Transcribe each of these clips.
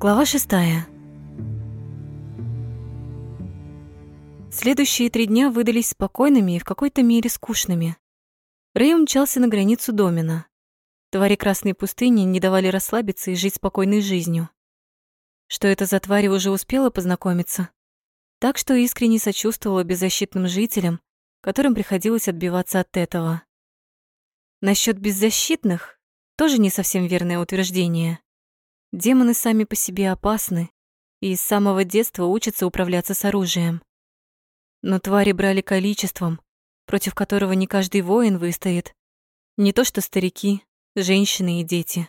Глава шестая. Следующие три дня выдались спокойными и в какой-то мере скучными. Рэй умчался на границу Домина. Твари Красной пустыни не давали расслабиться и жить спокойной жизнью. Что это за твари уже успела познакомиться. Так что искренне сочувствовала беззащитным жителям, которым приходилось отбиваться от этого. Насчет беззащитных тоже не совсем верное утверждение. Демоны сами по себе опасны и с самого детства учатся управляться с оружием. Но твари брали количеством, против которого не каждый воин выстоит. Не то что старики, женщины и дети.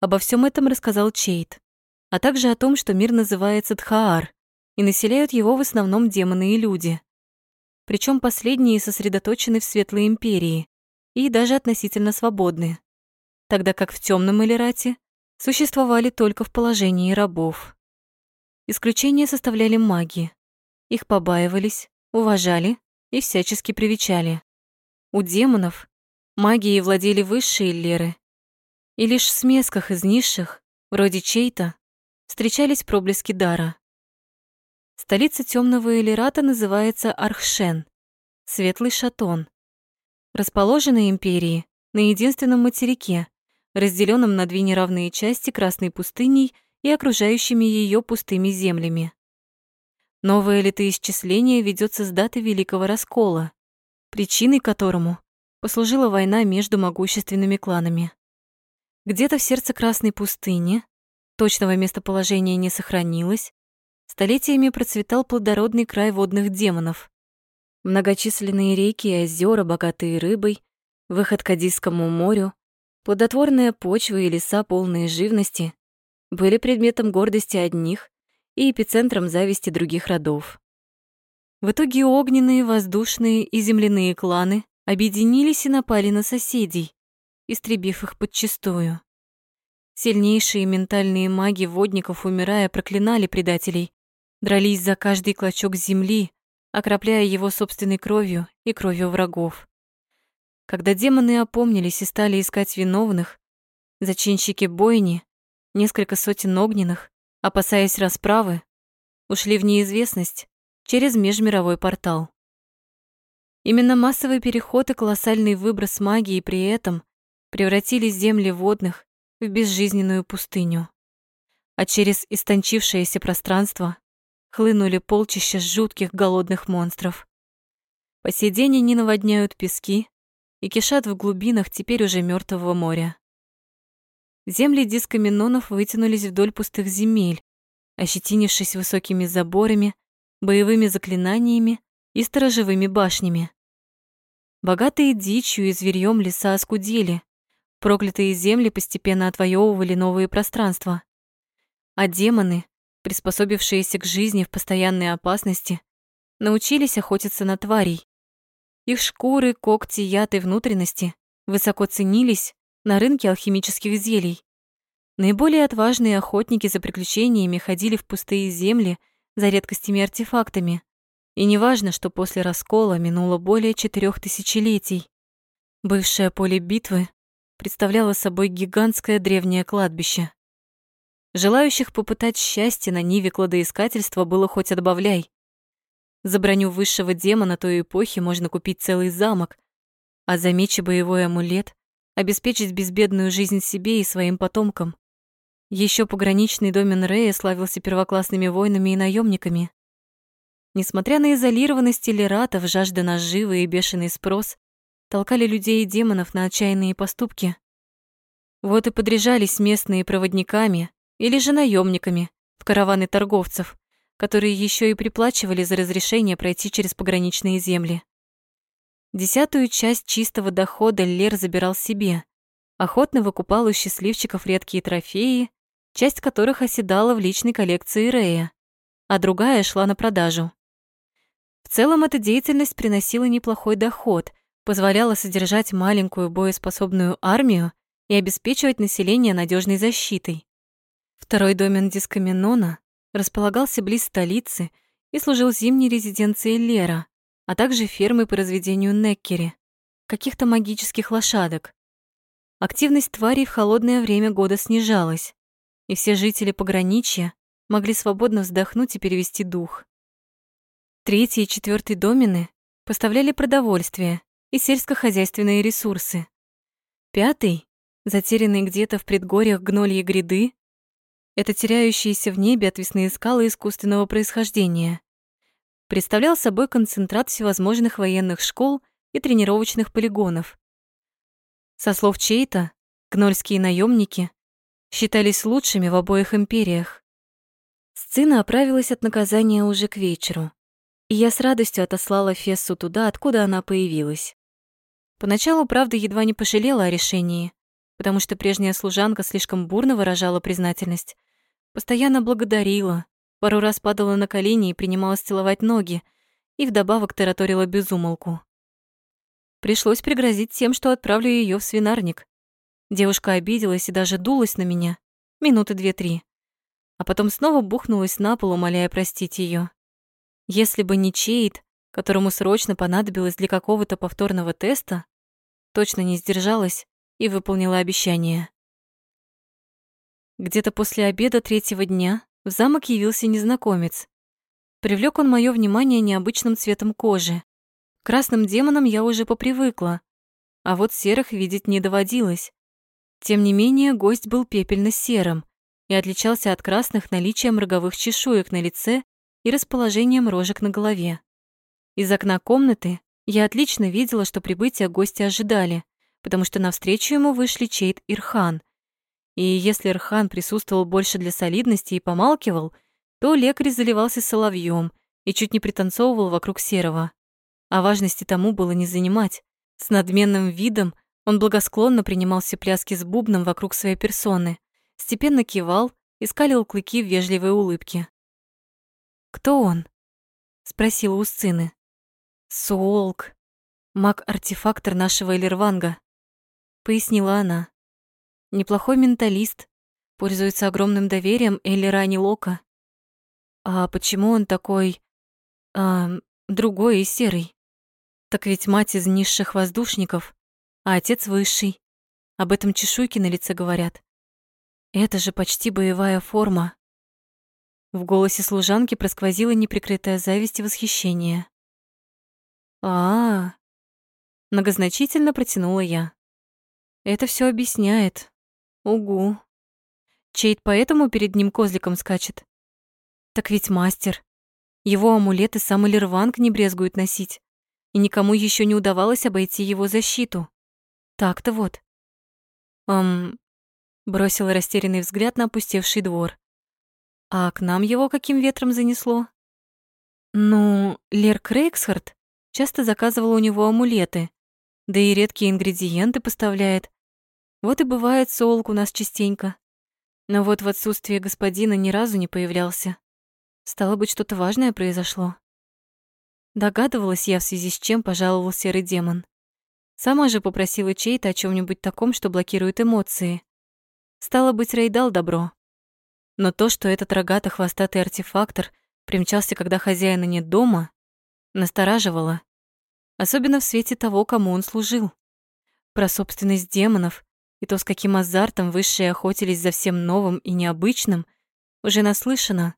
Обо всем этом рассказал Чейт, а также о том, что мир называется Дхаар, и населяют его в основном демоны и люди. Причем последние сосредоточены в Светлой Империи и даже относительно свободны, тогда как в Темном Элирате существовали только в положении рабов. Исключение составляли маги. Их побаивались, уважали и всячески привечали. У демонов магией владели высшие леры, и лишь в смесках из низших, вроде чей-то, встречались проблески дара. Столица темного Элирата называется Архшен, Светлый Шатон. Расположена империи на единственном материке, разделенном на две неравные части Красной пустыней и окружающими ее пустыми землями. Новое летоисчисление ведется с даты Великого Раскола, причиной которому послужила война между могущественными кланами. Где-то в сердце Красной пустыни, точного местоположения не сохранилось, столетиями процветал плодородный край водных демонов. Многочисленные реки и озера, богатые рыбой, выход к Адийскому морю, плодотворная почва и леса, полные живности, были предметом гордости одних и эпицентром зависти других родов. В итоге огненные, воздушные и земляные кланы объединились и напали на соседей, истребив их подчистую. Сильнейшие ментальные маги водников, умирая, проклинали предателей, дрались за каждый клочок земли, окропляя его собственной кровью и кровью врагов. Когда демоны опомнились и стали искать виновных, зачинщики бойни, несколько сотен огненных, опасаясь расправы, ушли в неизвестность через межмировой портал. Именно массовый переход и колоссальный выброс магии при этом превратили земли водных в безжизненную пустыню. А через истончившееся пространство хлынули полчища жутких голодных монстров. По сей наводняют пески и кишат в глубинах теперь уже мертвого моря. Земли дискаминонов вытянулись вдоль пустых земель, ощетинившись высокими заборами, боевыми заклинаниями и сторожевыми башнями. Богатые дичью и зверьем леса оскудели, проклятые земли постепенно отвоевывали новые пространства. А демоны, приспособившиеся к жизни в постоянной опасности, научились охотиться на тварей. Их шкуры, когти, яд и внутренности высоко ценились на рынке алхимических зелий. Наиболее отважные охотники за приключениями ходили в пустые земли за редкостями и артефактами. И неважно, что после раскола минуло более четырех тысячелетий. Бывшее поле битвы представляло собой гигантское древнее кладбище. Желающих попытать счастье на ниве кладоискательства было хоть отбавляй. За броню высшего демона той эпохи можно купить целый замок, а за меч и боевой амулет обеспечить безбедную жизнь себе и своим потомкам. Еще пограничный домен Рея славился первоклассными воинами и наемниками. Несмотря на изолированность Лератов, жажда наживы и бешеный спрос толкали людей и демонов на отчаянные поступки. Вот и подряжались местные проводниками, или же наемниками в караваны торговцев, которые еще и приплачивали за разрешение пройти через пограничные земли. Десятую часть чистого дохода Лер забирал себе, охотно выкупал у счастливчиков редкие трофеи, часть которых оседала в личной коллекции Рея, а другая шла на продажу. В целом эта деятельность приносила неплохой доход, позволяла содержать маленькую боеспособную армию и обеспечивать население надежной защитой. Второй домен Дискаминона располагался близ столицы и служил зимней резиденцией Лера, а также фермой по разведению неккери, каких-то магических лошадок. Активность тварей в холодное время года снижалась, и все жители пограничья могли свободно вздохнуть и перевести дух. Третий и четвертый домены поставляли продовольствие и сельскохозяйственные ресурсы. Пятый, затерянный где-то в предгорьях гнольи гряды, это теряющиеся в небе отвесные скалы искусственного происхождения, представлял собой концентрат всевозможных военных школ и тренировочных полигонов. Со слов Чейта, гнольские наемники считались лучшими в обоих империях. Сцена оправилась от наказания уже к вечеру, и я с радостью отослала Фессу туда, откуда она появилась. Поначалу, правда, едва не пожалела о решении, потому что прежняя служанка слишком бурно выражала признательность, постоянно благодарила, пару раз падала на колени и принималась целовать ноги, и вдобавок тараторила безумолку. Пришлось пригрозить тем, что отправлю ее в свинарник. Девушка обиделась и даже дулась на меня. Минуты две-три. А потом снова бухнулась на пол, умоляя простить ее. Если бы не Чейд, которому срочно понадобилось для какого-то повторного теста, точно не сдержалась и выполнила обещание. Где-то после обеда третьего дня в замок явился незнакомец. Привлек он мое внимание необычным цветом кожи. красным демонам я уже попривыкла, а вот серых видеть не доводилось. Тем не менее, гость был пепельно-серым и отличался от красных наличием роговых чешуек на лице и расположением рожек на голове. Из окна комнаты я отлично видела, что прибытие гостя ожидали, потому что навстречу ему вышли Чейт Ирхан. И если Ирхан присутствовал больше для солидности и помалкивал, то лекарь заливался соловьем и чуть не пританцовывал вокруг серого. А важности тому было не занимать. С надменным видом он благосклонно принимал все пляски с бубном вокруг своей персоны, степенно кивал и скалил клыки в вежливой улыбке. «Кто он?» — спросила у сцены. «Суолк, маг-артефактор нашего Элерванга», — пояснила она. «Неплохой менталист, пользуется огромным доверием Эллера Лока. А почему он такой... А, другой и серый? Так ведь мать из низших воздушников, а отец высший. Об этом чешуйки на лице говорят. Это же почти боевая форма. В голосе служанки просквозила неприкрытая зависть и восхищение. А, -а, -а многозначительно протянула я. Это все объясняет. Угу. Чейт поэтому перед ним козликом скачет. Так ведь мастер. Его амулеты сам Элирванг не брезгует носить. И никому еще не удавалось обойти его защиту. Так-то вот. Эм, бросила растерянный взгляд на опустевший двор. А к нам его каким ветром занесло? Ну, Лер Крейгсхард Часто заказывала у него амулеты, да и редкие ингредиенты поставляет. Вот и бывает солк у нас частенько. Но вот в отсутствие господина ни разу не появлялся. Стало быть, что-то важное произошло. Догадывалась я, в связи с чем пожаловал серый демон. Сама же попросила чей-то о чем нибудь таком, что блокирует эмоции. Стало быть, Рей дал добро. Но то, что этот рогато-хвостатый артефактор примчался, когда хозяина нет дома, настораживало, особенно в свете того, кому он служил. Про собственность демонов и то, с каким азартом высшие охотились за всем новым и необычным, уже наслышано.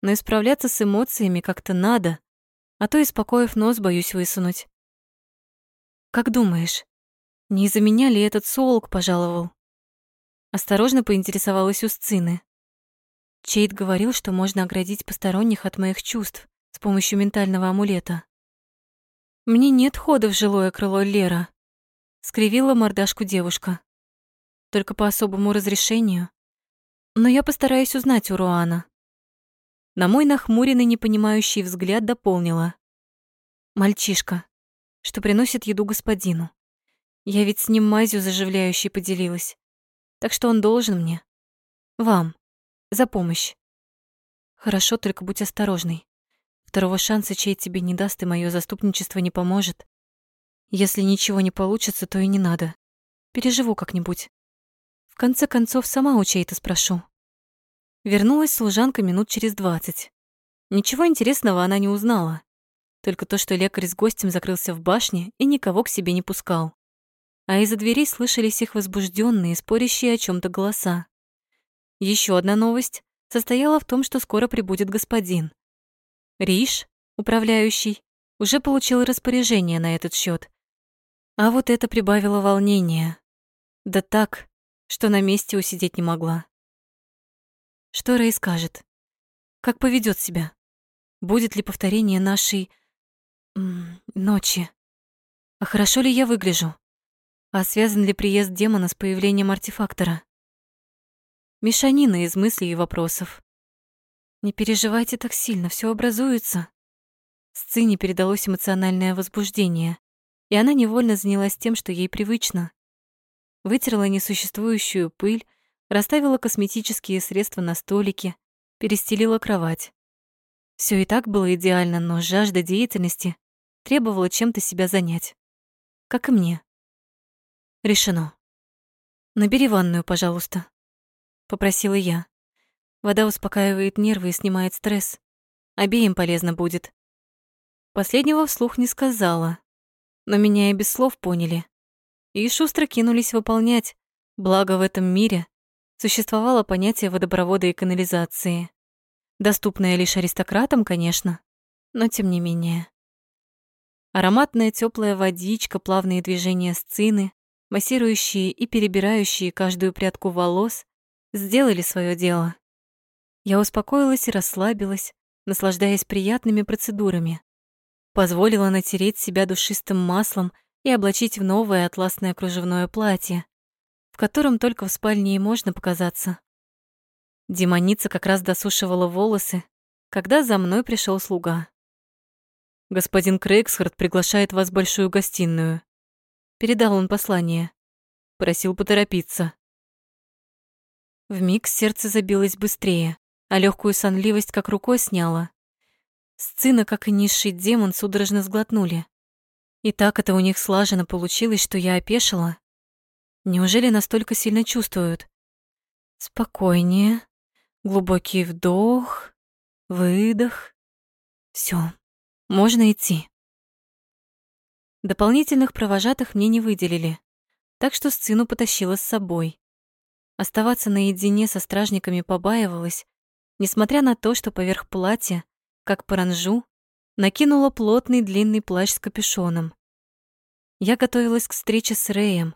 Но исправляться с эмоциями как-то надо, а то, испокоив нос, боюсь высунуть. «Как думаешь, не из-за меня ли этот солк пожаловал?» Осторожно поинтересовалась у сцены. Чейд говорил, что можно оградить посторонних от моих чувств с помощью ментального амулета. «Мне нет хода в жилое крыло Лера», — скривила мордашку девушка. «Только по особому разрешению. Но я постараюсь узнать у Руана». На мой нахмуренный, непонимающий взгляд дополнила. «Мальчишка, что приносит еду господину. Я ведь с ним мазью заживляющей поделилась. Так что он должен мне. Вам. За помощь. Хорошо, только будь осторожный. Второго шанса чей тебе не даст, и мое заступничество не поможет. Если ничего не получится, то и не надо. Переживу как-нибудь. В конце концов, сама у чей-то спрошу. Вернулась служанка минут через двадцать. Ничего интересного она не узнала. Только то, что лекарь с гостем закрылся в башне и никого к себе не пускал. А из-за дверей слышались их возбужденные, спорящие о чем то голоса. Еще одна новость состояла в том, что скоро прибудет господин. Риш, управляющий, уже получил распоряжение на этот счет. А вот это прибавило волнения. Да так, что на месте усидеть не могла. Что Рэй скажет? Как поведет себя? Будет ли повторение нашей... ночи? А хорошо ли я выгляжу? А связан ли приезд демона с появлением артефактора? Мешанина из мыслей и вопросов. Не переживайте так сильно, все образуется. Сцине передалось эмоциональное возбуждение, и она невольно занялась тем, что ей привычно. Вытерла несуществующую пыль, расставила косметические средства на столике, перестелила кровать. Все и так было идеально, но жажда деятельности требовала чем-то себя занять. Как и мне. Решено. «Набери ванную, пожалуйста», — попросила я. Вода успокаивает нервы и снимает стресс. Обеим полезно будет. Последнего вслух не сказала, но меня и без слов поняли. И шустро кинулись выполнять, благо в этом мире существовало понятие водопровода и канализации доступная лишь аристократам, конечно, но тем не менее. Ароматная теплая водичка, плавные движения сцины, массирующие и перебирающие каждую прядку волос, сделали свое дело. Я успокоилась и расслабилась, наслаждаясь приятными процедурами. Позволила натереть себя душистым маслом и облачить в новое атласное кружевное платье, в котором только в спальне и можно показаться. Демоница как раз досушивала волосы, когда за мной пришел слуга. «Господин Крейгсхард приглашает вас в большую гостиную». Передал он послание. Просил поторопиться. Вмиг сердце забилось быстрее, а легкую сонливость как рукой сняла. Сцена, как и низший демон, судорожно сглотнули. И так это у них слаженно получилось, что я опешила. Неужели настолько сильно чувствуют? Спокойнее. Глубокий вдох, выдох. Все, можно идти. Дополнительных провожатых мне не выделили, так что сцену потащила с собой. Оставаться наедине со стражниками побаивалась, несмотря на то, что поверх платья, как паранжу, накинула плотный длинный плащ с капюшоном. Я готовилась к встрече с Рэем,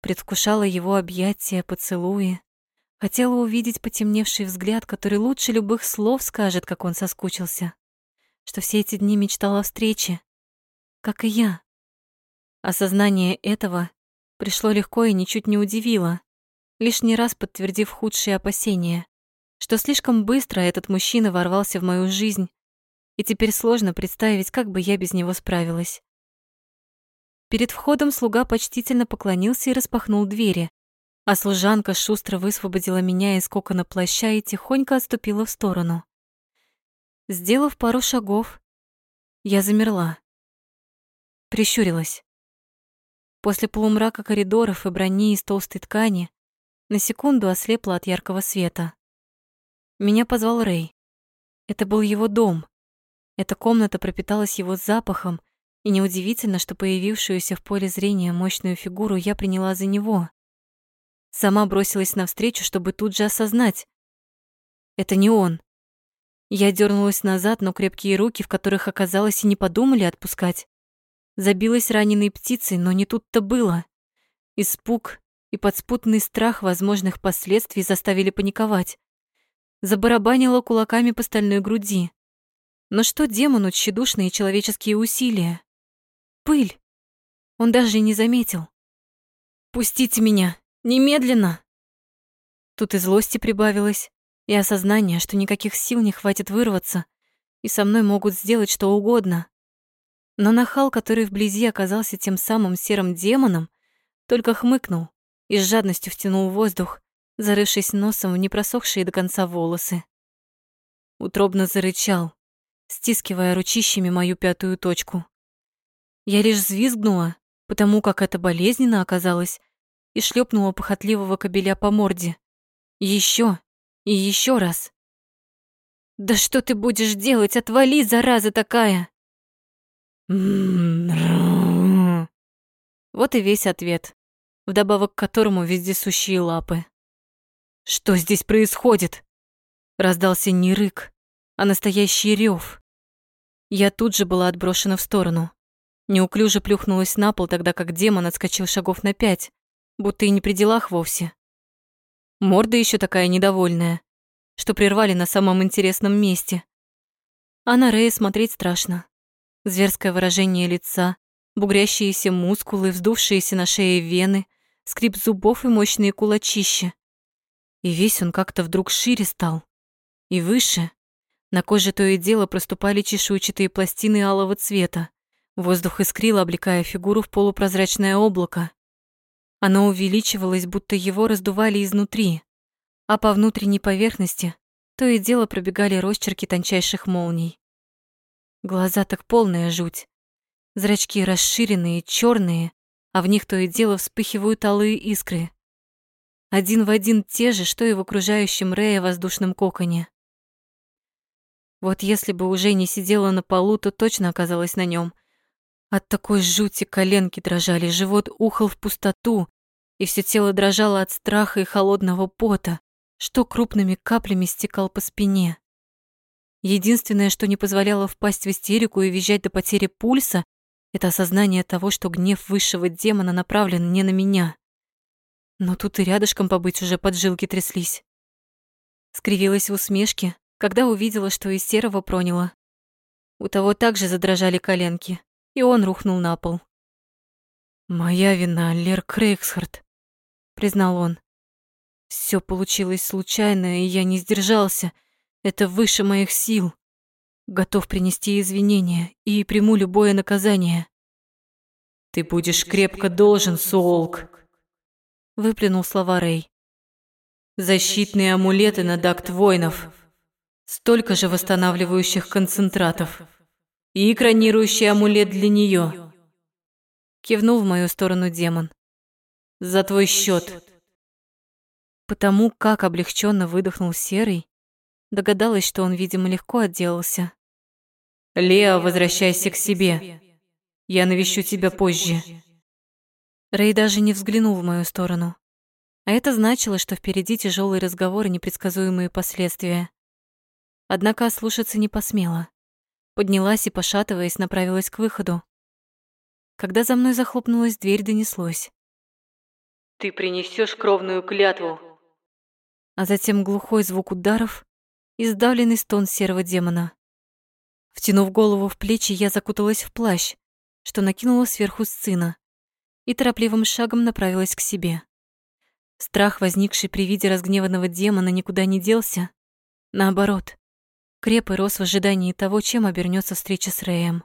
предвкушала его объятия, поцелуи, Хотела увидеть потемневший взгляд, который лучше любых слов скажет, как он соскучился. Что все эти дни мечтала о встрече, как и я. Осознание этого пришло легко и ничуть не удивило, лишний раз подтвердив худшие опасения, что слишком быстро этот мужчина ворвался в мою жизнь, и теперь сложно представить, как бы я без него справилась. Перед входом слуга почтительно поклонился и распахнул двери, а служанка шустро высвободила меня из кокона плаща и тихонько отступила в сторону. Сделав пару шагов, я замерла. Прищурилась. После полумрака коридоров и брони из толстой ткани на секунду ослепла от яркого света. Меня позвал Рэй. Это был его дом. Эта комната пропиталась его запахом, и неудивительно, что появившуюся в поле зрения мощную фигуру я приняла за него. Сама бросилась навстречу, чтобы тут же осознать. Это не он. Я дернулась назад, но крепкие руки, в которых оказалось, и не подумали отпускать. Забилась раненой птицей, но не тут-то было. Испуг и подспутный страх возможных последствий заставили паниковать. Забарабанила кулаками по стальной груди. Но что демону тщедушные человеческие усилия? Пыль. Он даже не заметил. «Пустите меня!» Немедленно!» Тут и злости прибавилось, и осознание, что никаких сил не хватит вырваться, и со мной могут сделать что угодно. Но нахал, который вблизи оказался тем самым серым демоном, только хмыкнул и с жадностью втянул воздух, зарывшись носом в непросохшие до конца волосы. Утробно зарычал, стискивая ручищами мою пятую точку. Я лишь взвизгнула, потому как это болезненно оказалось, и шлепнула похотливого кобеля по морде. Еще и еще раз. «Да что ты будешь делать? Отвали, зараза такая!» Вот и весь ответ, вдобавок к которому вездесущие лапы. Что здесь происходит? Раздался не рык, а настоящий рев. Я тут же была отброшена в сторону. Неуклюже плюхнулась на пол, тогда как демон отскочил шагов на пять, будто и не при делах вовсе. Морда еще такая недовольная, что прервали на самом интересном месте. А на Рея смотреть страшно. Зверское выражение лица, бугрящиеся мускулы, вздувшиеся на шее вены, скрип зубов и мощные кулачища. И весь он как-то вдруг шире стал. И выше. На коже то и дело проступали чешуйчатые пластины алого цвета. Воздух искрил, облекая фигуру в полупрозрачное облако. Оно увеличивалось, будто его раздували изнутри, а по внутренней поверхности то и дело пробегали росчерки тончайших молний. Глаза так полная жуть. Зрачки расширенные, черные, а в них то и дело вспыхивают алые искры. Один в один те же, что и в окружающем Рея воздушном коконе. Вот если бы уже не сидела на полу, то точно оказалась на нем. От такой жути коленки дрожали, живот ухал в пустоту, и все тело дрожало от страха и холодного пота, что крупными каплями стекал по спине. Единственное, что не позволяло впасть в истерику и визжать до потери пульса, это осознание того, что гнев высшего демона направлен не на меня. Но тут и рядышком побыть уже поджилки тряслись. Скривилась в усмешке, когда увидела, что из серого проняло. У того также задрожали коленки и он рухнул на пол. «Моя вина, Лер Крейгсхард», — признал он. Все получилось случайно, и я не сдержался. Это выше моих сил. Готов принести извинения и приму любое наказание». «Ты будешь крепко должен, Соолк», — выплюнул слова Рэй. «Защитные амулеты на дакт воинов. Столько же восстанавливающих концентратов и экранирующий амулет для нее. Кивнул в мою сторону демон. За твой счет. Потому как облегченно выдохнул Серый, догадалась, что он, видимо, легко отделался. Лео, возвращайся к себе. Я навещу тебя позже. Рэй даже не взглянул в мою сторону. А это значило, что впереди тяжелый разговор и непредсказуемые последствия. Однако ослушаться не посмела. Поднялась и, пошатываясь, направилась к выходу. Когда за мной захлопнулась дверь, донеслось. «Ты принесешь кровную клятву!» А затем глухой звук ударов и сдавленный стон серого демона. Втянув голову в плечи, я закуталась в плащ, что накинула сверху сцена, и торопливым шагом направилась к себе. Страх, возникший при виде разгневанного демона, никуда не делся. Наоборот, креп и рос в ожидании того, чем обернется встреча с Рэем.